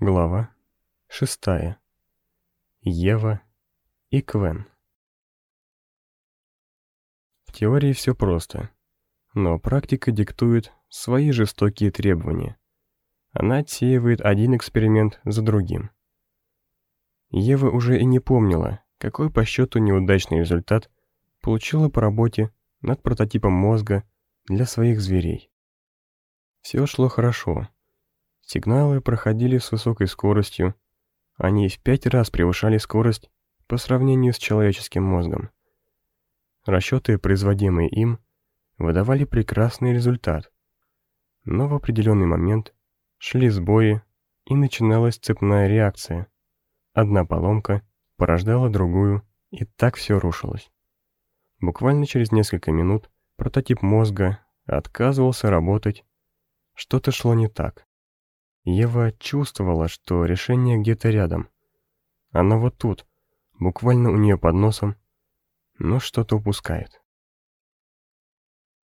Глава шестая. Ева и Квен. В теории все просто, но практика диктует свои жестокие требования. Она отсеивает один эксперимент за другим. Ева уже и не помнила, какой по счету неудачный результат получила по работе над прототипом мозга для своих зверей. Все шло хорошо. Сигналы проходили с высокой скоростью, они в пять раз превышали скорость по сравнению с человеческим мозгом. Расчеты, производимые им, выдавали прекрасный результат, но в определенный момент шли сбои и начиналась цепная реакция. Одна поломка порождала другую, и так все рушилось. Буквально через несколько минут прототип мозга отказывался работать, что-то шло не так. Ева чувствовала, что решение где-то рядом. Она вот тут, буквально у нее под носом, но что-то упускает.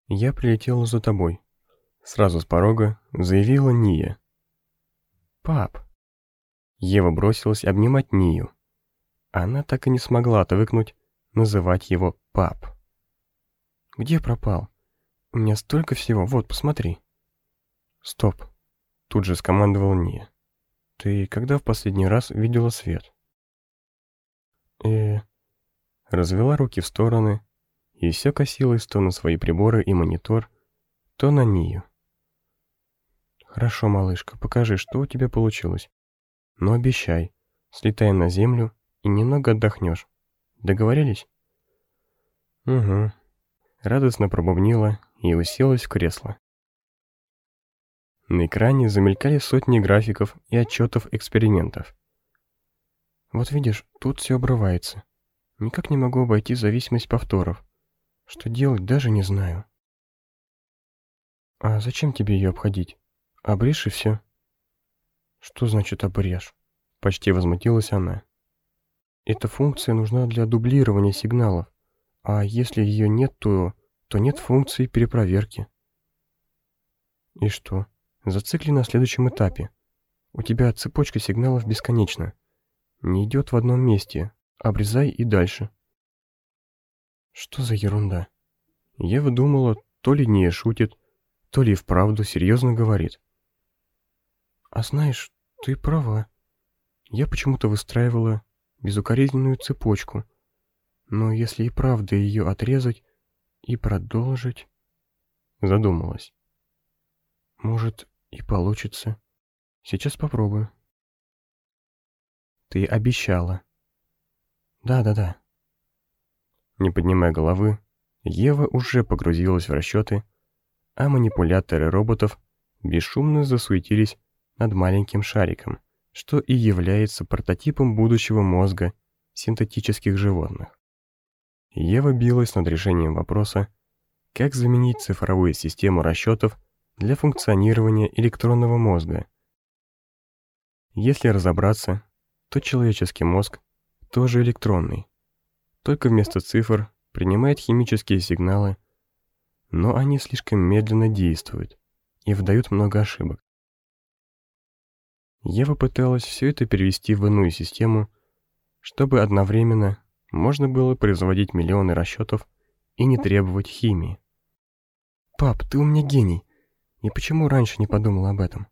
«Я прилетела за тобой», — сразу с порога заявила Ния. «Пап!» Ева бросилась обнимать Нию. Она так и не смогла отвыкнуть называть его пап. «Где пропал? У меня столько всего, вот, посмотри». «Стоп!» Тут же скомандовал Ния. «Ты когда в последний раз видела свет?» э Развела руки в стороны и все косилась то на свои приборы и монитор, то на Нию. «Хорошо, малышка, покажи, что у тебя получилось. Но обещай, слетаем на землю и немного отдохнешь. Договорились?» «Угу», радостно пробубнила и уселась в кресло. На экране замелькали сотни графиков и отчетов экспериментов. Вот видишь, тут все обрывается. Никак не могу обойти зависимость повторов. Что делать, даже не знаю. А зачем тебе ее обходить? Обрежь и все. Что значит обрежь? Почти возмутилась она. Эта функция нужна для дублирования сигналов. А если ее нет, то, то нет функции перепроверки. И что? Зацикли на следующем этапе. У тебя цепочка сигналов бесконечна. Не идет в одном месте. Обрезай и дальше. Что за ерунда? Я выдумала, то ли не шутит, то ли вправду серьезно говорит. А знаешь, ты права. Я почему-то выстраивала безукоризненную цепочку, но если и правда ее отрезать и продолжить... Задумалась. Может, и получится. Сейчас попробую. Ты обещала. Да-да-да. Не поднимая головы, Ева уже погрузилась в расчеты, а манипуляторы роботов бесшумно засуетились над маленьким шариком, что и является прототипом будущего мозга синтетических животных. Ева билась над решением вопроса, как заменить цифровую систему расчетов для функционирования электронного мозга. Если разобраться, то человеческий мозг тоже электронный, только вместо цифр принимает химические сигналы, но они слишком медленно действуют и выдают много ошибок. Ева пыталась все это перевести в иную систему, чтобы одновременно можно было производить миллионы расчетов и не требовать химии. «Пап, ты у меня гений. И почему раньше не подумала об этом?»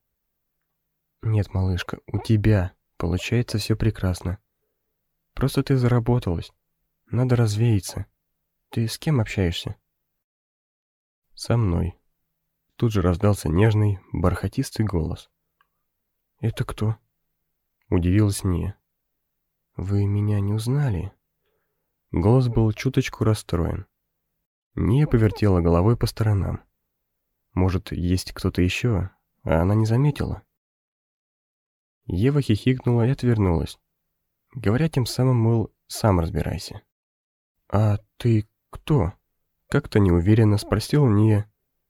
«Нет, малышка, у тебя получается все прекрасно. Просто ты заработалась. Надо развеяться. Ты с кем общаешься?» «Со мной». Тут же раздался нежный, бархатистый голос. «Это кто?» Удивилась Ния. «Вы меня не узнали?» Голос был чуточку расстроен. Ния повертела головой по сторонам. Может, есть кто-то еще, а она не заметила? Ева хихикнула и отвернулась, говоря тем самым, мол, сам разбирайся. «А ты кто?» Как-то неуверенно спросила Ния,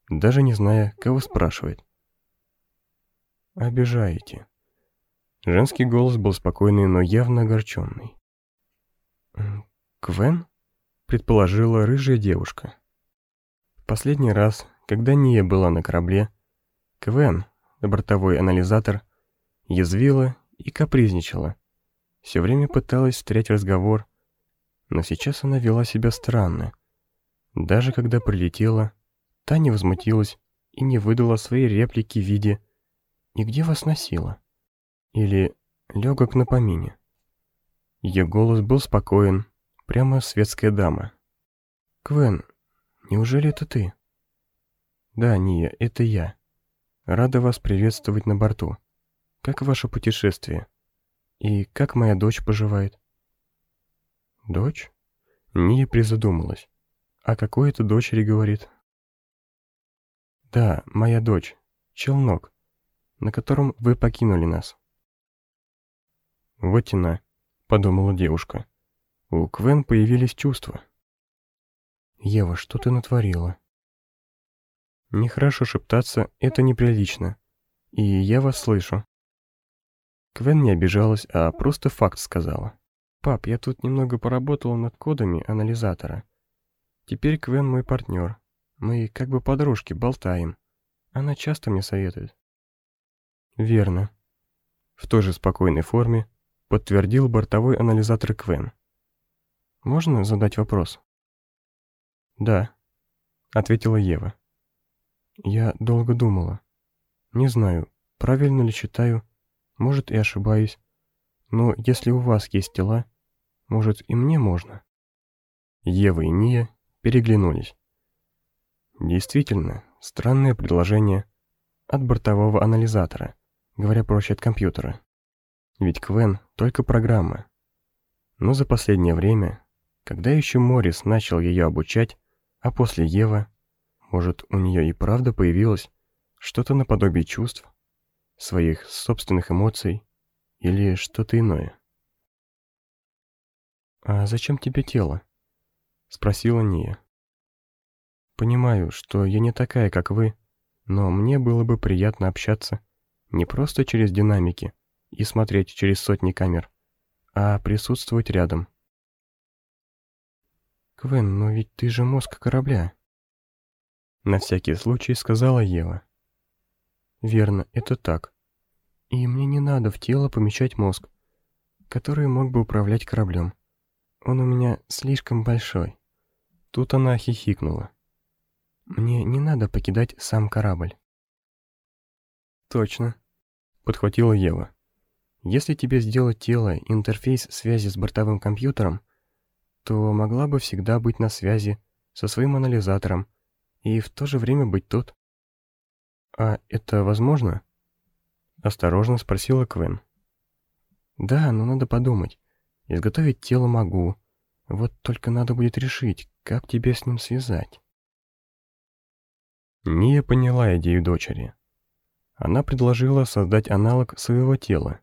даже не зная, кого спрашивает. «Обижаете». Женский голос был спокойный, но явно огорченный. «Квен?» — предположила рыжая девушка. В последний раз, когда Ния была на корабле, Квен, бортовой анализатор, язвила и капризничала. Все время пыталась встрять разговор, но сейчас она вела себя странно. Даже когда прилетела, та не возмутилась и не выдала своей реплики в виде «И где вас носило?» или «Легок на помине». Ее голос был спокоен, прямо светская дама. «Квен, неужели это ты?» «Да, Ния, это я. Рада вас приветствовать на борту. Как ваше путешествие? И как моя дочь поживает?» «Дочь?» Ния призадумалась. «А какой это дочери говорит?» «Да, моя дочь. Челнок, на котором вы покинули нас». «Вот тена», — подумала девушка. У Квен появились чувства. «Ева, что ты натворила?» Нехорошо шептаться, это неприлично. И я вас слышу. Квен не обижалась, а просто факт сказала. «Пап, я тут немного поработала над кодами анализатора. Теперь Квен мой партнер. Мы как бы подружки, болтаем. Она часто мне советует». «Верно». В той же спокойной форме подтвердил бортовой анализатор Квен. «Можно задать вопрос?» «Да», — ответила Ева. Я долго думала. Не знаю, правильно ли читаю, может и ошибаюсь. Но если у вас есть тела, может и мне можно. Ева и Ния переглянулись. Действительно, странное предложение от бортового анализатора, говоря проще от компьютера. Ведь Квен только программа. Но за последнее время, когда еще Моррис начал ее обучать, а после Ева может, у нее и правда появилось что-то наподобие чувств, своих собственных эмоций или что-то иное. «А зачем тебе тело?» — спросила Ния. «Понимаю, что я не такая, как вы, но мне было бы приятно общаться не просто через динамики и смотреть через сотни камер, а присутствовать рядом». «Квен, но ведь ты же мозг корабля», на всякий случай сказала Ева. Верно, это так. И мне не надо в тело помещать мозг, который мог бы управлять кораблем. Он у меня слишком большой. Тут она хихикнула. Мне не надо покидать сам корабль. Точно, подхватила Ева. Если тебе сделать тело интерфейс связи с бортовым компьютером, то могла бы всегда быть на связи со своим анализатором и в то же время быть тут. «А это возможно?» — осторожно спросила Квен. «Да, но надо подумать. Изготовить тело могу. Вот только надо будет решить, как тебе с ним связать». Ния поняла идею дочери. Она предложила создать аналог своего тела.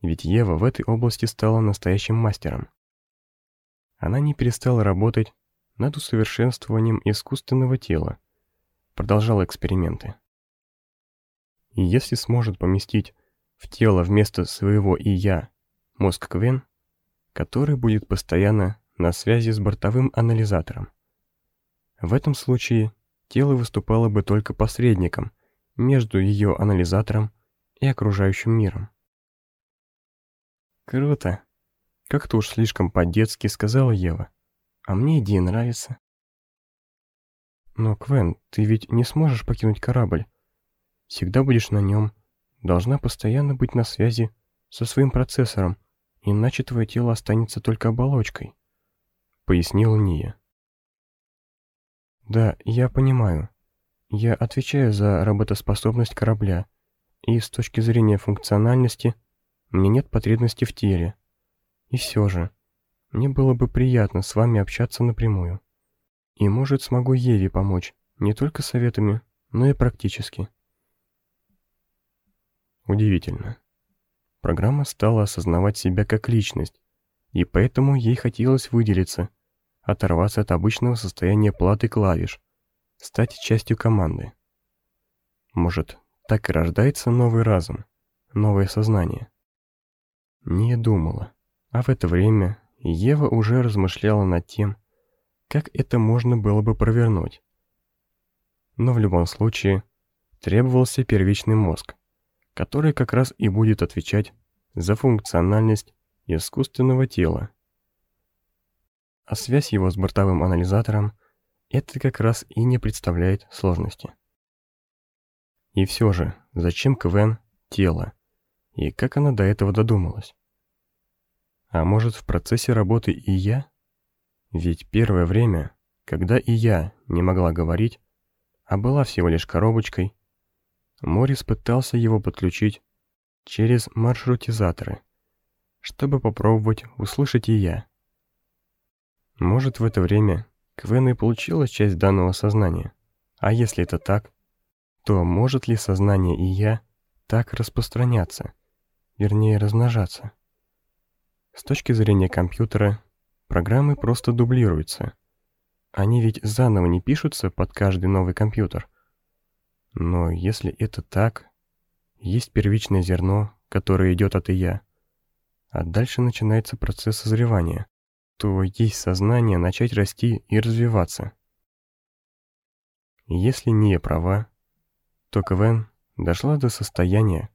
Ведь Ева в этой области стала настоящим мастером. Она не перестала работать над усовершенствованием искусственного тела, продолжал эксперименты. И если сможет поместить в тело вместо своего и я мозг Квен, который будет постоянно на связи с бортовым анализатором. В этом случае тело выступало бы только посредником между ее анализатором и окружающим миром. «Круто!» Как-то уж слишком по-детски сказала Ева. А мне идея нравится. Но, Квен, ты ведь не сможешь покинуть корабль. Всегда будешь на нем. Должна постоянно быть на связи со своим процессором, иначе твое тело останется только оболочкой», — пояснила Ния. «Да, я понимаю. Я отвечаю за работоспособность корабля, и с точки зрения функциональности мне нет потребности в теле. И все же, мне было бы приятно с вами общаться напрямую. И, может, смогу Еве помочь, не только советами, но и практически. Удивительно. Программа стала осознавать себя как личность, и поэтому ей хотелось выделиться, оторваться от обычного состояния платы клавиш, стать частью команды. Может, так и рождается новый разум, новое сознание. Не думала, а в это время Ева уже размышляла над тем, как это можно было бы провернуть. Но в любом случае требовался первичный мозг, который как раз и будет отвечать за функциональность искусственного тела. А связь его с бортовым анализатором это как раз и не представляет сложности. И все же, зачем КВН тело? И как она до этого додумалась? А может, в процессе работы и я? Ведь первое время, когда и я не могла говорить, а была всего лишь коробочкой, Морис пытался его подключить через маршрутизаторы, чтобы попробовать услышать и я. Может, в это время Квен и получила часть данного сознания. А если это так, то может ли сознание и я так распространяться, вернее размножаться? С точки зрения компьютера, программы просто дублируются. Они ведь заново не пишутся под каждый новый компьютер. Но если это так, есть первичное зерно, которое идет от ИЯ, а дальше начинается процесс созревания, то есть сознание начать расти и развиваться. Если не права, то КВН дошла до состояния,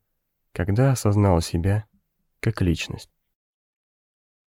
когда осознала себя как личность.